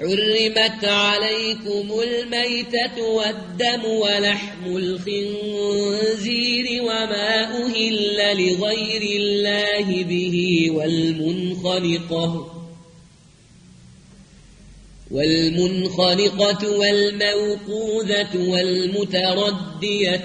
حرمت عليكم الميتة والدم ولحم الخنزير وما أهل لغير الله به والمنخلقة والمنخلقة والموقوذة والمتردية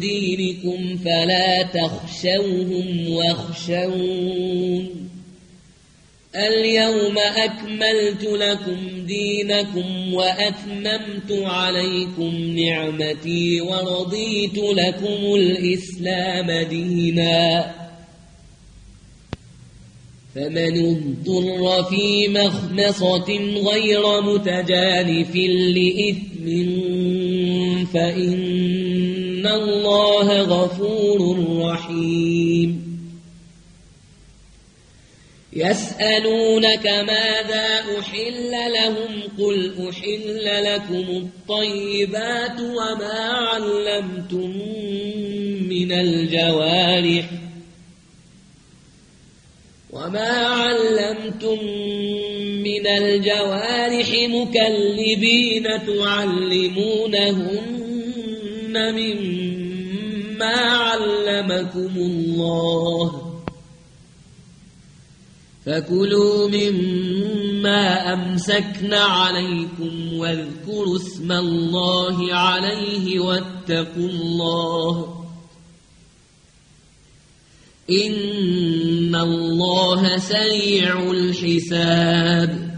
دينكم فلا تخشوهم واخشون. اليوم أكملت لكم دينكم وأتممت عليكم نعمتي ورضيت لكم الإسلام ديناً. فمن اضطر في مخمصة غير متجانف لإثم فإن الله غفور رحيم. يسألونك ماذا أحل لهم قل أحل لكم الطيبات وما علمتم من الجوارح وما علمتم من الجوارح مكلبين تعلمونهن مما علمكم الله. فكلوا مما أمسكن عليكم واذكروا اسم الله عليه واتقوا الله. إن الله سريع الحساب.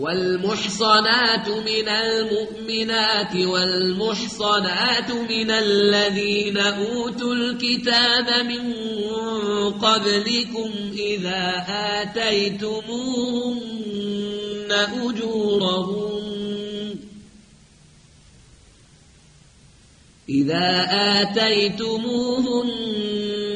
والمحصنات من المؤمنات والمحصنات من الذين أوتوا الكتاب من قبلكم إذا آتيتموهن أجورهن. إذا آتيتموهن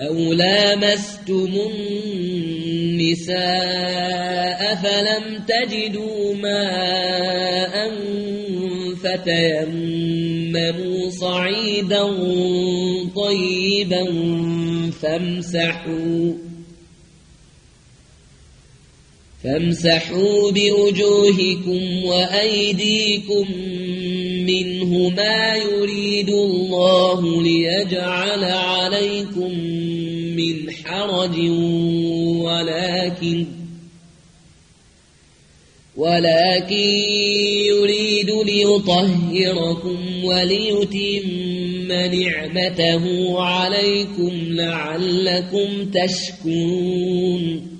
أو لامستم النساء فلم تجدوا ماء فتيمموا صعيدا طيبا فامسحوا فامسحوا بوجوهكم وأيديكم منه ما يريد الله ليجعل عليكم من حرج ولكن ولكن يريد ليطهركم وليتم نعمته عليكم لعلكم تشكرون.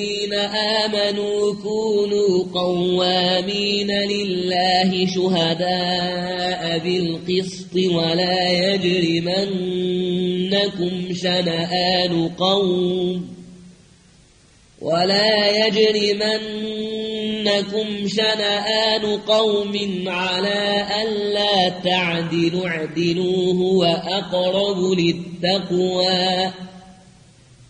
آمنوا كونوا قوامين لله شهداء بالقسط ولا يجرمنكم شنآن قوم ولا يجرمنكم شنآن قوم على ألا تعدلوا اعدلوا هو أقرب للتقوى.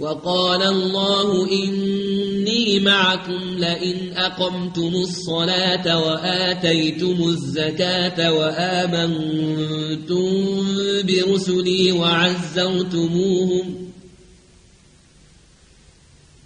وقال الله إني معكم لئن أقمتم الصلاة وآتيتم الزكاة وآمنتم برسلي وعزرتموهم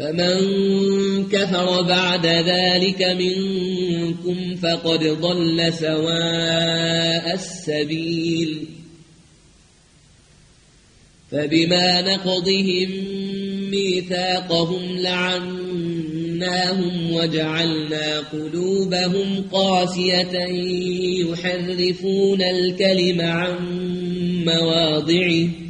فمن كفر بعد ذلك منكم فقد ضل سواء السبيل. فبما نقضهم ميثاقهم لعناهم وجعلنا قلوبهم قاسية يحرفون الكلم عن مواضعه.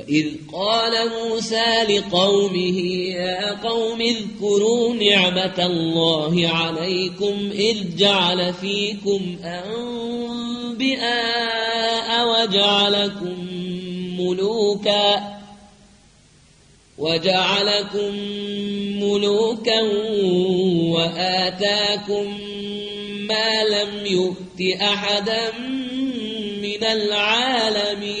وإذ قال موسى لقومه يا قوم اذكروا نعمة الله عليكم إذ جعل فيكم أنبئاء وجعلكم ملوكا وجعلكم ملوكا وآتاكم ما لم يؤت أحدا من العالمين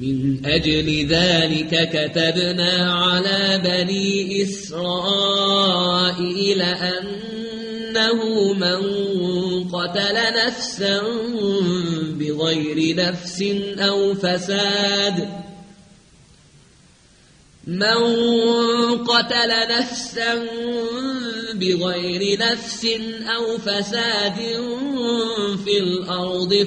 من أجل ذلك كتبنا على بني إسرائيل أنه من قتل نفسا بغير نفس أو فساد. من قتل نفسا بغير نفس أو فساد في الأرض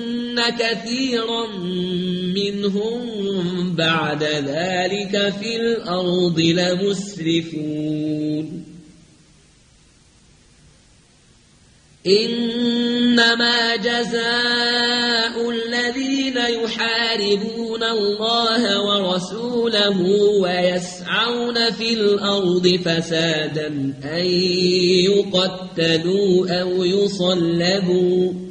كثيرا منهم بعد ذلك في الأرض لمسرفون. إنما جزاء الذين يحاربون الله ورسوله ويسعون في الأرض فسادا أن يقتلوا أو يصلبوا.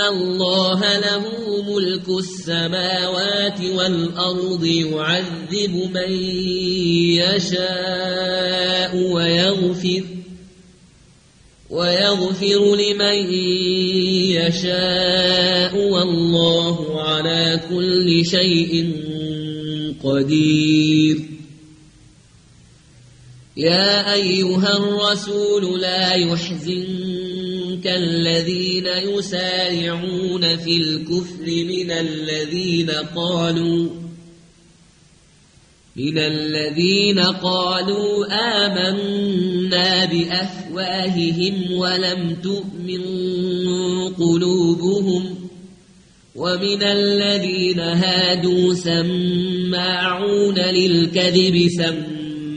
الله له ملك السماوات والأرض يعذب من يشاء ويغفر ويغفر لمن يشاء والله على كل شيء قدير يا أيها الرسول لا يحزنك الذين يسارعون في الكفر من الذين قالوا من الذين قالوا آمنا بأفواههم ولم تؤمن قلوبهم ومن الذين هادوا سماعون للكذب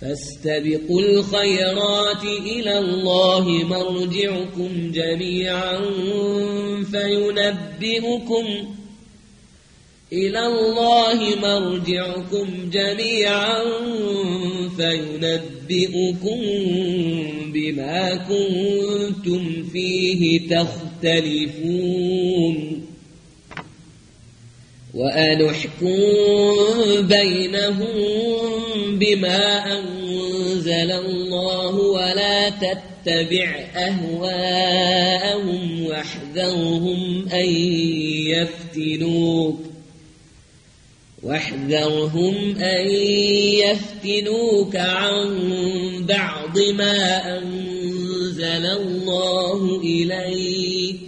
فاستبقوا الخيرات إلى الله مرجعكم جميعا فينبئكم إلى الله مرجعكم جميعا فينبئكم بما كنتم فيه تختلفون وأنحكم بينهم بما أنزل الله ولا تتبع أهواءهم واحذرهم أن يفتنوك واحذرهم أن يفتنوك عن بعض ما أنزل الله إليك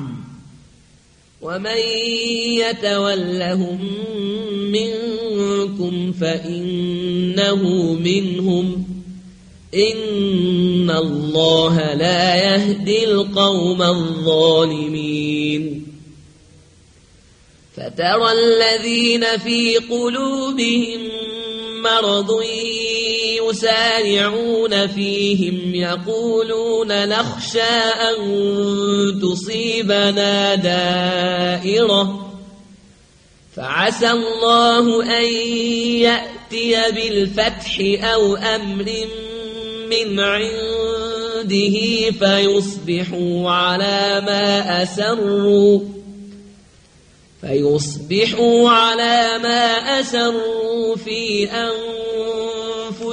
ومن يتولهم منكم فإنه منهم إن الله لا يهدي القوم الظالمين. فترى الذين في قلوبهم مرض يسارعون فيهم يقولون نخشى أن تصيبنا دائرة. فعسى الله أن يأتي بالفتح أو أمر من عنده فيصبحوا على ما أسروا. فيصبحوا على ما أسروا في أنفسهم.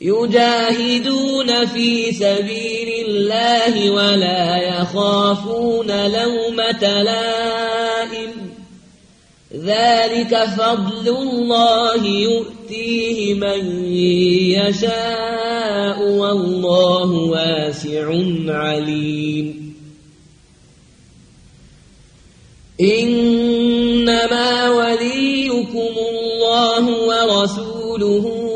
يجاهدون في سبيل الله ولا يخافون لومة لائم. ذلك فضل الله يؤتيه من يشاء والله واسع عليم. إنما وليكم الله ورسوله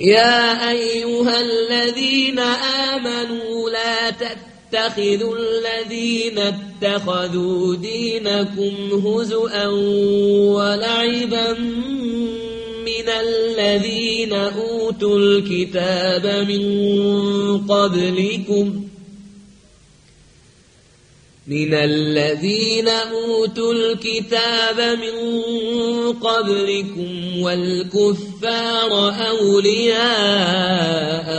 يا أيها الذين آمنوا لا تتخذوا الذين اتخذوا دينكم هزؤا ولعبا من الذين أوتوا الكتاب من قبلكم من الذين أوتوا الكتاب من قبلكم والكفار أولياء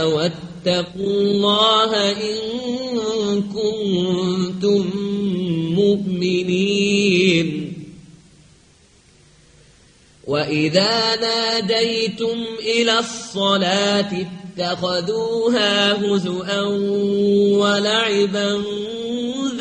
واتقوا الله إن كنتم مؤمنين. وإذا ناديتم إلى الصلاة اتخذوها هزؤا ولعبا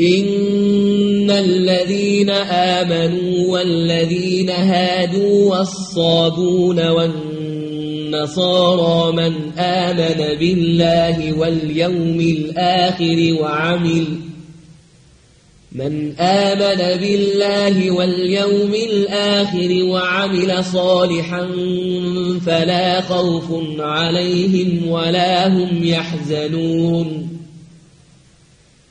إن الذين آمنوا والذين هادوا والصابون والنصارى من آمن بالله واليوم الآخر وعمل من آمن بالله واليوم الآخر وعمل صالحا فلا خوف عليهم ولا هم يحزنون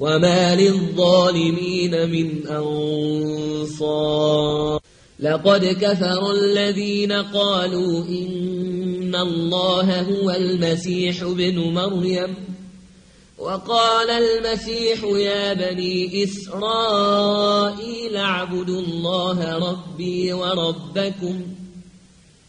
وما للظالمين من أنصار لقد كفر الذين قالوا إن الله هو المسيح ابن مريم وقال المسيح يا بني إسرائيل اعبدوا الله ربي وربكم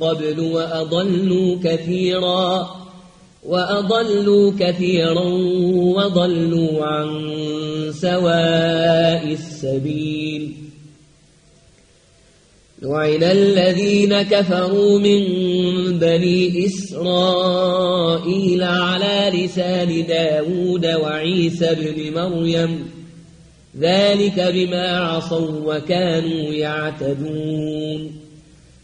قبل وأضلوا كثيرا وأضلوا كثيرا وضلوا عن سواء السبيل. لعن الذين كفروا من بني إسرائيل على لسان داود وعيسى بن مريم ذلك بما عصوا وكانوا يعتدون.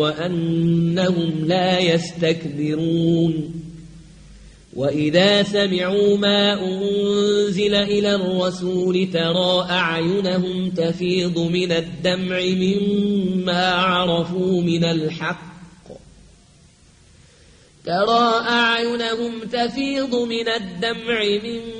وأنهم لا يستكبرون وإذا سمعوا ما أنزل إلى الرسول ترى أعينهم تفيض من الدمع مما عرفوا من الحق ترى أعينهم تفيض من الدمع مما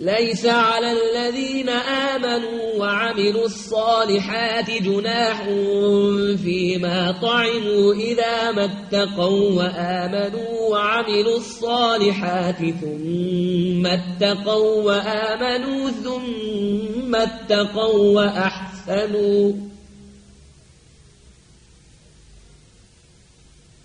ليس على الذين آمنوا وعملوا الصالحات جناح فيما طعموا إذا ما اتقوا وآمنوا وعملوا الصالحات ثم اتقوا وآمنوا ثم اتقوا وأحسنوا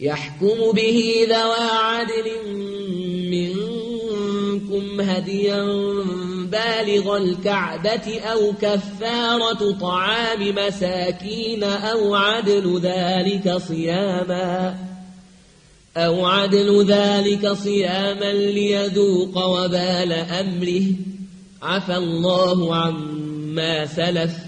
يحكم به ذوى عدل منكم هديا بالغ الكعبة أو كفارة طعام مساكين أو عدل ذلك صياما أو عدل ذلك صياما ليذوق وبال أمره. عفى الله عما سلف.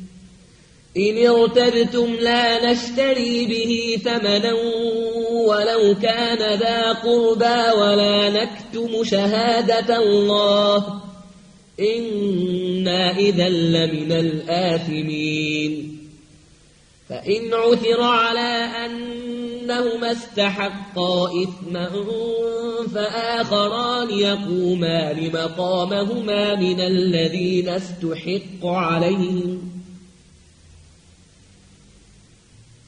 إن ارتبتم لا نشتري به ثمنا ولو كان ذا قربى ولا نكتم شهادة الله إنا إذا لمن الآثمين. فإن عثر على أنهما استحقا إثما فآخران يقومان مقامهما من الذين استحق عليهم.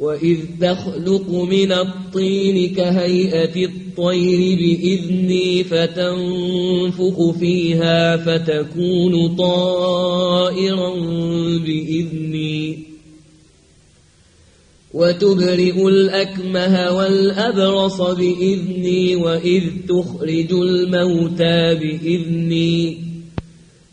وإذ تخلق من الطين كهيئة الطير بإذني فتنفق فيها فتكون طائرا بإذني وتبرئ الأكمه والأبرص بإذني وإذ تخرج الموتى بإذني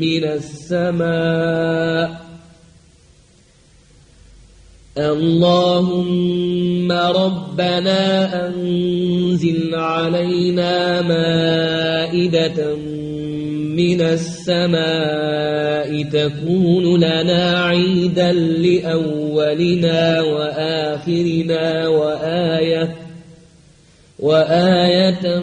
من السماء. اللهم ربنا أنزل علينا مائدة من السماء تكون لنا عيدا لأولنا وآخرنا وآية وآية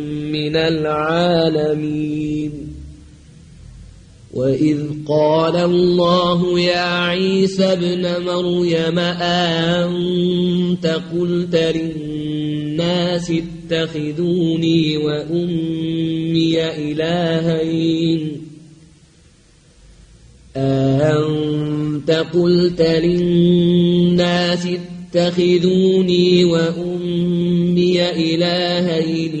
من العالمين. وإذ قال الله يا عيسى ابن مريم أنت قلت للناس اتخذوني وأمي إلهين؟ أنت قلت للناس اتخذوني وأمي إلهين؟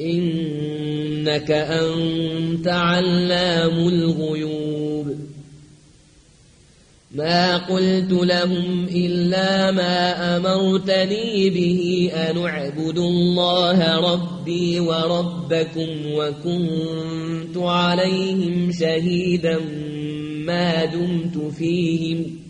إنك أنت علام الغيوب. ما قلت لهم إلا ما أمرتني به أن اعبدوا الله ربي وربكم وكنت عليهم شهيدا ما دمت فيهم.